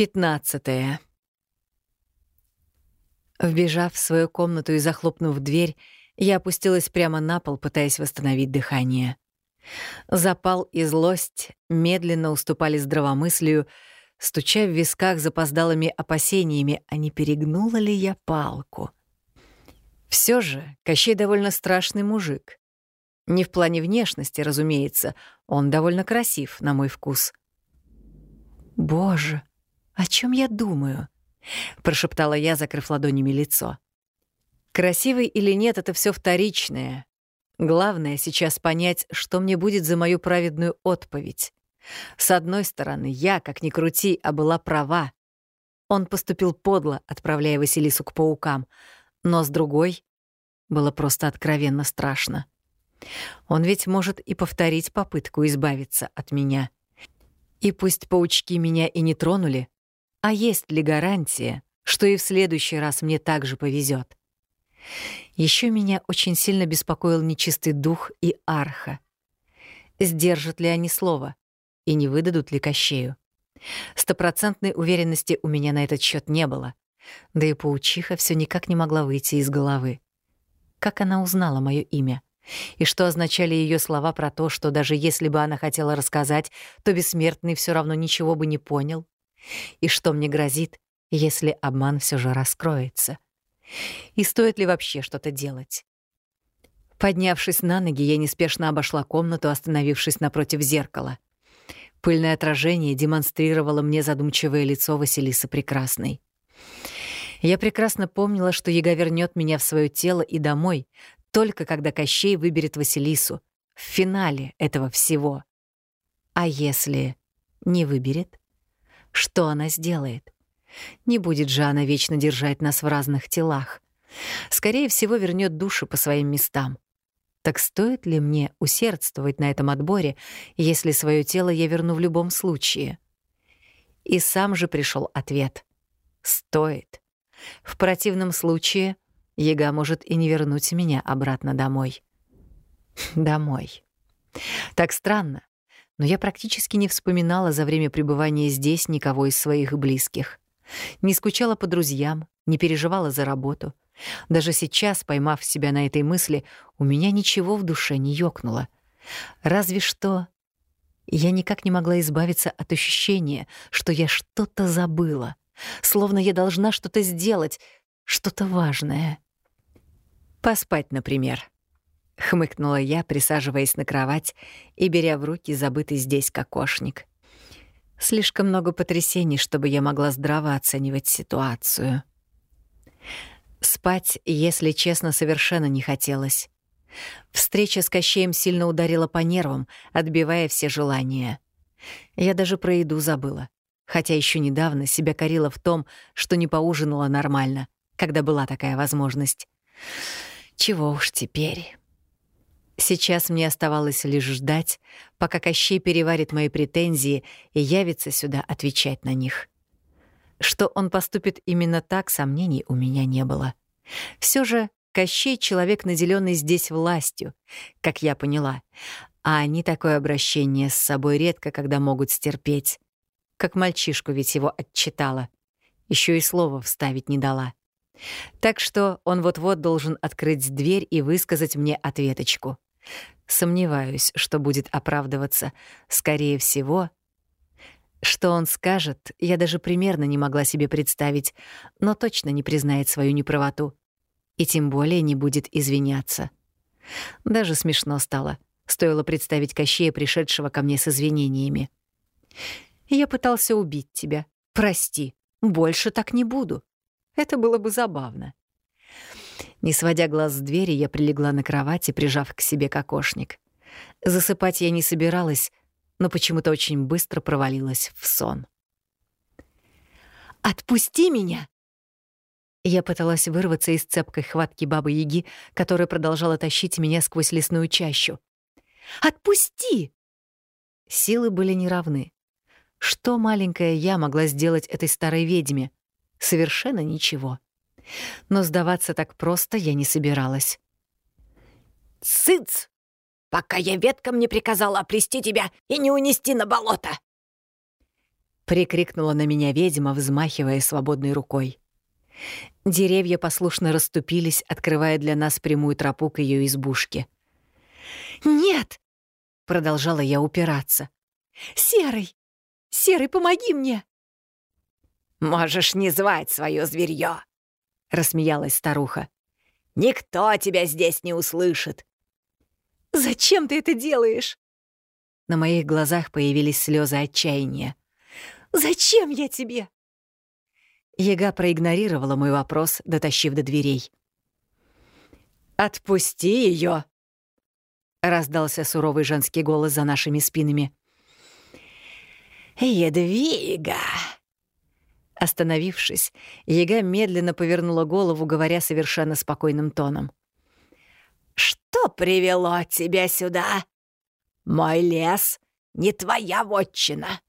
Пятнадцатое. Вбежав в свою комнату и захлопнув дверь, я опустилась прямо на пол, пытаясь восстановить дыхание. Запал и злость медленно уступали здравомыслию, стуча в висках запоздалыми опасениями, а не перегнула ли я палку. Все же Кощей довольно страшный мужик. Не в плане внешности, разумеется, он довольно красив, на мой вкус. «Боже, о чем я думаю?» — прошептала я, закрыв ладонями лицо. «Красивый или нет — это все вторичное. Главное сейчас понять, что мне будет за мою праведную отповедь. С одной стороны, я, как ни крути, а была права. Он поступил подло, отправляя Василису к паукам, но с другой было просто откровенно страшно. Он ведь может и повторить попытку избавиться от меня. И пусть паучки меня и не тронули, а есть ли гарантия, что и в следующий раз мне также повезет? Еще меня очень сильно беспокоил нечистый дух и арха. Сдержат ли они слово и не выдадут ли Кощею? Стопроцентной уверенности у меня на этот счет не было. Да и паучиха все никак не могла выйти из головы. Как она узнала мое имя? И что означали ее слова про то, что даже если бы она хотела рассказать, то бессмертный все равно ничего бы не понял? И что мне грозит, если обман все же раскроется? И стоит ли вообще что-то делать? Поднявшись на ноги, я неспешно обошла комнату, остановившись напротив зеркала. Пыльное отражение демонстрировало мне задумчивое лицо Василисы Прекрасной. Я прекрасно помнила, что Яга вернет меня в свое тело и домой, только когда Кощей выберет Василису, в финале этого всего. А если не выберет? Что она сделает? Не будет же она вечно держать нас в разных телах. Скорее всего, вернет души по своим местам. Так стоит ли мне усердствовать на этом отборе, если свое тело я верну в любом случае? И сам же пришел ответ. Стоит. В противном случае Ега может и не вернуть меня обратно домой. Домой. Так странно, но я практически не вспоминала за время пребывания здесь никого из своих близких. Не скучала по друзьям, не переживала за работу. Даже сейчас, поймав себя на этой мысли, у меня ничего в душе не ёкнуло. Разве что я никак не могла избавиться от ощущения, что я что-то забыла, словно я должна что-то сделать, что-то важное. Поспать, например. Хмыкнула я, присаживаясь на кровать и беря в руки забытый здесь кокошник. Слишком много потрясений, чтобы я могла здраво оценивать ситуацию. Спать, если честно, совершенно не хотелось. Встреча с Кощеем сильно ударила по нервам, отбивая все желания. Я даже про еду забыла, хотя еще недавно себя корила в том, что не поужинала нормально, когда была такая возможность. Чего уж теперь. Сейчас мне оставалось лишь ждать, пока Кощей переварит мои претензии и явится сюда отвечать на них. Что он поступит именно так, сомнений у меня не было. Все же Кощей — человек, наделенный здесь властью, как я поняла, а они такое обращение с собой редко когда могут стерпеть. Как мальчишку ведь его отчитала. Еще и слова вставить не дала. Так что он вот-вот должен открыть дверь и высказать мне ответочку. Сомневаюсь, что будет оправдываться. Скорее всего, что он скажет, я даже примерно не могла себе представить, но точно не признает свою неправоту. И тем более не будет извиняться. Даже смешно стало. Стоило представить Кощея, пришедшего ко мне с извинениями. «Я пытался убить тебя. Прости. Больше так не буду. Это было бы забавно». Не сводя глаз с двери, я прилегла на кровати, прижав к себе кокошник. Засыпать я не собиралась, но почему-то очень быстро провалилась в сон. «Отпусти меня!» Я пыталась вырваться из цепкой хватки бабы-яги, которая продолжала тащить меня сквозь лесную чащу. «Отпусти!» Силы были неравны. Что маленькая я могла сделать этой старой ведьме? Совершенно ничего но сдаваться так просто я не собиралась. «Цыц! Пока я веткам не приказала оплести тебя и не унести на болото!» прикрикнула на меня ведьма, взмахивая свободной рукой. Деревья послушно расступились, открывая для нас прямую тропу к ее избушке. «Нет!» — продолжала я упираться. «Серый! Серый, помоги мне!» «Можешь не звать свое зверье!» — рассмеялась старуха. «Никто тебя здесь не услышит!» «Зачем ты это делаешь?» На моих глазах появились слезы отчаяния. «Зачем я тебе?» Ега проигнорировала мой вопрос, дотащив до дверей. «Отпусти ее! раздался суровый женский голос за нашими спинами. «Едвига!» Остановившись, Ега медленно повернула голову, говоря совершенно спокойным тоном. «Что привело тебя сюда? Мой лес не твоя вотчина!»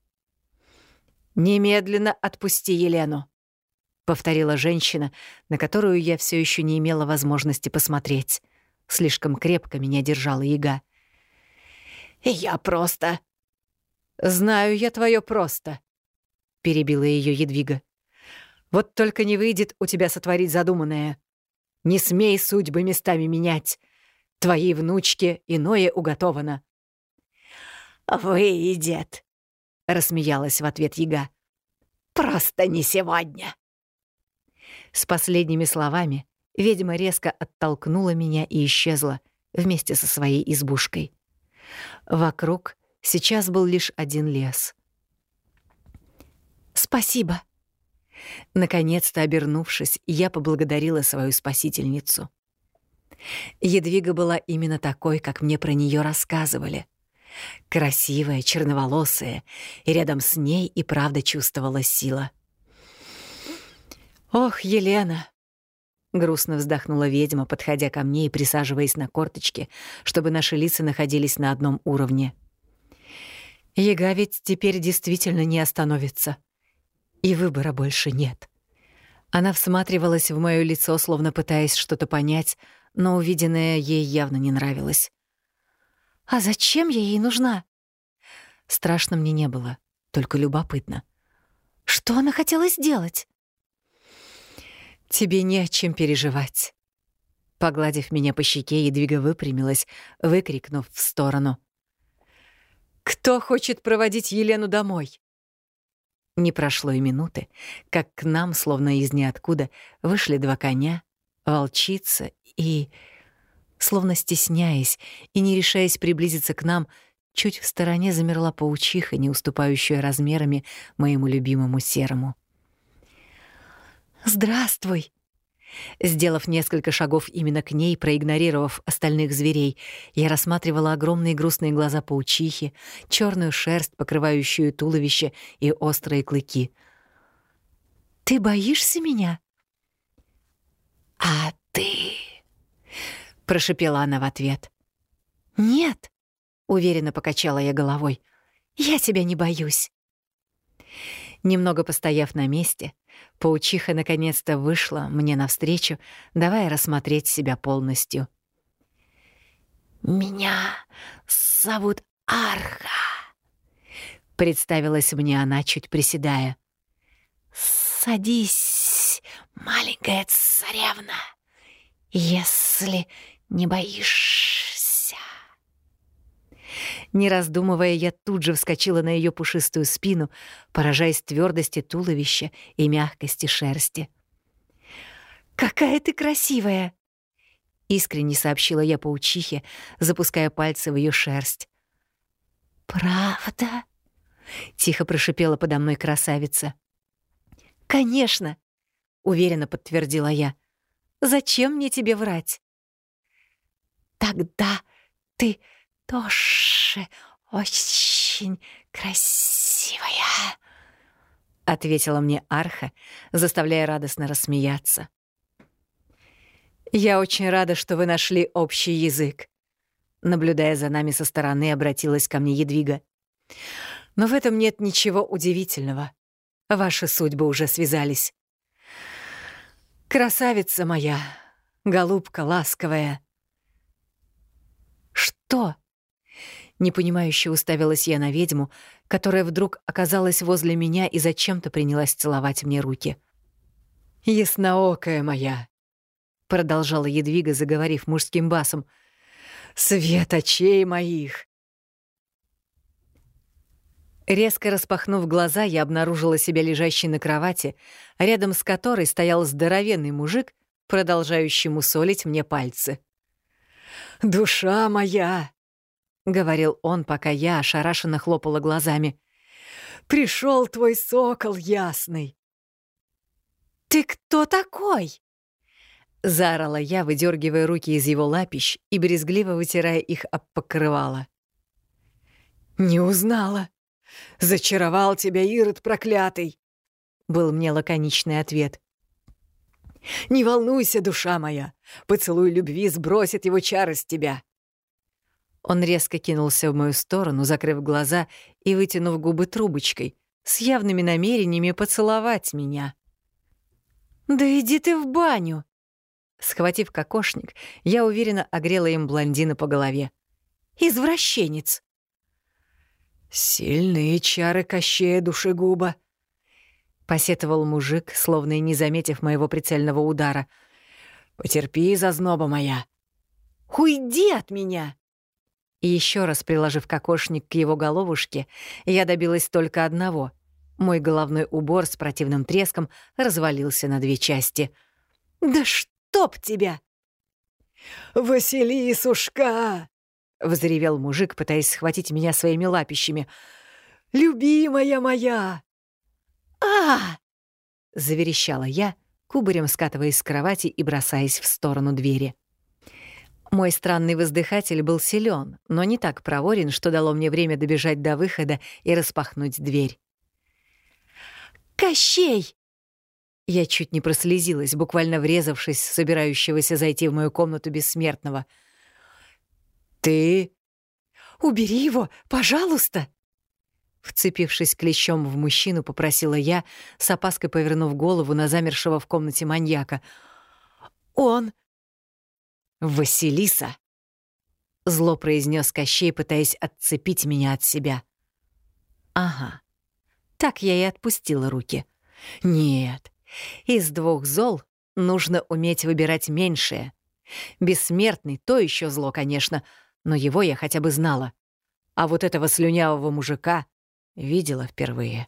«Немедленно отпусти Елену», — повторила женщина, на которую я все еще не имела возможности посмотреть. Слишком крепко меня держала яга. «Я просто...» «Знаю я твое просто», — перебила ее Едвига. «Вот только не выйдет у тебя сотворить задуманное. Не смей судьбы местами менять. Твоей внучке иное уготовано». «Выйдет», — рассмеялась в ответ яга. «Просто не сегодня». С последними словами ведьма резко оттолкнула меня и исчезла вместе со своей избушкой. Вокруг сейчас был лишь один лес. «Спасибо!» Наконец-то, обернувшись, я поблагодарила свою спасительницу. Едвига была именно такой, как мне про нее рассказывали. Красивая, черноволосая, и рядом с ней и правда чувствовалась сила. «Ох, Елена!» Грустно вздохнула ведьма, подходя ко мне и присаживаясь на корточки, чтобы наши лица находились на одном уровне. Ега ведь теперь действительно не остановится. И выбора больше нет. Она всматривалась в моё лицо, словно пытаясь что-то понять, но увиденное ей явно не нравилось. «А зачем я ей нужна?» Страшно мне не было, только любопытно. Что она хотела сделать? «Тебе не о чем переживать». Погладив меня по щеке, Едвига выпрямилась, выкрикнув в сторону. «Кто хочет проводить Елену домой?» Не прошло и минуты, как к нам, словно из ниоткуда, вышли два коня, волчица и, словно стесняясь и не решаясь приблизиться к нам, чуть в стороне замерла паучиха, не уступающая размерами моему любимому серому. «Здравствуй!» Сделав несколько шагов именно к ней, проигнорировав остальных зверей, я рассматривала огромные грустные глаза паучихи, черную шерсть, покрывающую туловище, и острые клыки. «Ты боишься меня?» «А ты?» — прошипела она в ответ. «Нет», — уверенно покачала я головой, — «я тебя не боюсь». Немного постояв на месте, паучиха наконец-то вышла мне навстречу, давая рассмотреть себя полностью. «Меня зовут Арха», — представилась мне она, чуть приседая. «Садись, маленькая царевна, если не боишься». Не раздумывая, я тут же вскочила на ее пушистую спину, поражаясь твердости туловища и мягкости шерсти. «Какая ты красивая!» — искренне сообщила я паучихе, запуская пальцы в ее шерсть. «Правда?» — тихо прошипела подо мной красавица. «Конечно!» — уверенно подтвердила я. «Зачем мне тебе врать?» «Тогда ты тоже очень красивая», — ответила мне Арха, заставляя радостно рассмеяться. «Я очень рада, что вы нашли общий язык», — наблюдая за нами со стороны, обратилась ко мне Едвига. «Но в этом нет ничего удивительного. Ваши судьбы уже связались. Красавица моя, голубка ласковая». «Что?» Непонимающе уставилась я на ведьму, которая вдруг оказалась возле меня и зачем-то принялась целовать мне руки. «Ясноокая моя!» — продолжала Едвига, заговорив мужским басом. «Свет очей моих!» Резко распахнув глаза, я обнаружила себя лежащей на кровати, рядом с которой стоял здоровенный мужик, продолжающий мусолить мне пальцы. «Душа моя!» — говорил он, пока я ошарашенно хлопала глазами. «Пришел твой сокол ясный!» «Ты кто такой?» — заорала я, выдергивая руки из его лапищ и брезгливо вытирая их об покрывало. «Не узнала. Зачаровал тебя Ирод проклятый!» — был мне лаконичный ответ. «Не волнуйся, душа моя, поцелуй любви сбросит его чары с тебя. Он резко кинулся в мою сторону, закрыв глаза и вытянув губы трубочкой, с явными намерениями поцеловать меня. «Да иди ты в баню!» Схватив кокошник, я уверенно огрела им блондина по голове. «Извращенец!» «Сильные чары Кощея душегуба!» — посетовал мужик, словно и не заметив моего прицельного удара. «Потерпи, зазноба моя!» «Уйди от меня!» Еще раз приложив кокошник к его головушке, я добилась только одного. Мой головной убор с противным треском развалился на две части. «Да чтоб тебя!» «Василисушка!» — взревел мужик, пытаясь схватить меня своими лапищами. «Любимая моя!» «А!» — заверещала я, кубарем скатываясь с кровати и бросаясь в сторону двери. Мой странный воздыхатель был силен, но не так проворен, что дало мне время добежать до выхода и распахнуть дверь. «Кощей!» Я чуть не прослезилась, буквально врезавшись в собирающегося зайти в мою комнату бессмертного. «Ты...» «Убери его, пожалуйста!» Вцепившись клещом в мужчину, попросила я, с опаской повернув голову на замершего в комнате маньяка. «Он...» «Василиса!» — зло произнес Кощей, пытаясь отцепить меня от себя. «Ага, так я и отпустила руки. Нет, из двух зол нужно уметь выбирать меньшее. Бессмертный — то еще зло, конечно, но его я хотя бы знала. А вот этого слюнявого мужика видела впервые.